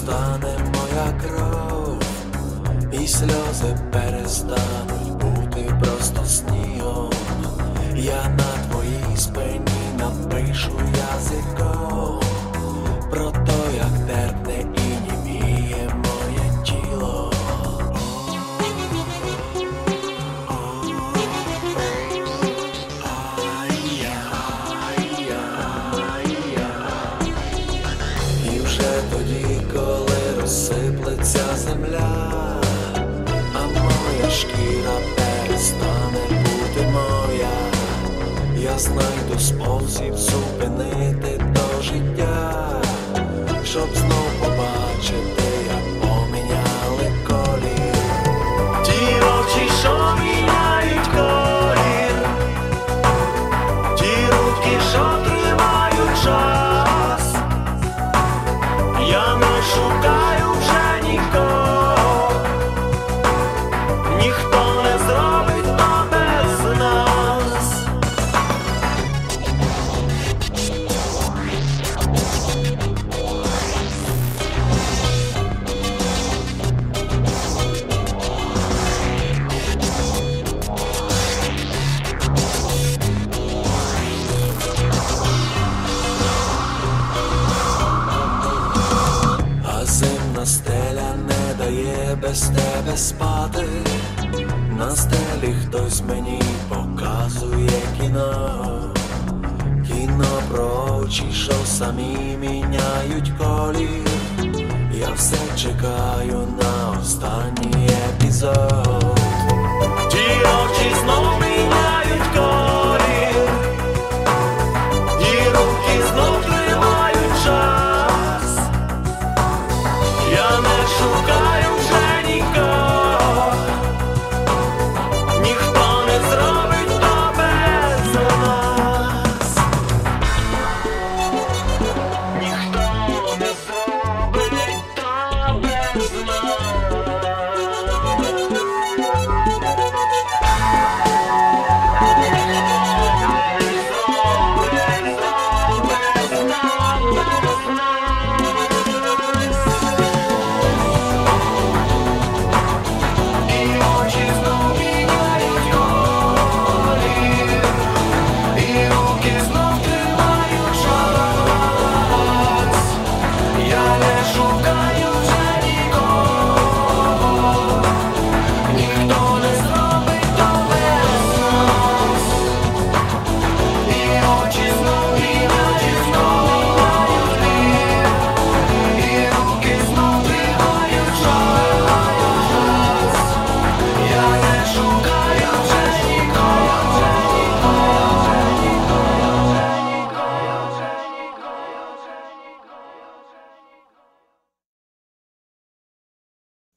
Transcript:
стане моя кров, і сльози перестануть бути просто снігом. Я на твоїй спині напишу язиком про те. Вже тоді, коли розсиплеться земля, а моя шкіра перестане бути моя, я знайду спосіб зупинити до життя, щоб знов без тебе спати, на стелі хтось мені показує кіно, кіно про очі, що самі міняють колір. Я все чекаю на останній епізод. Ті очі знов міняють колір, і руки знов тримають час. Я не шукаю.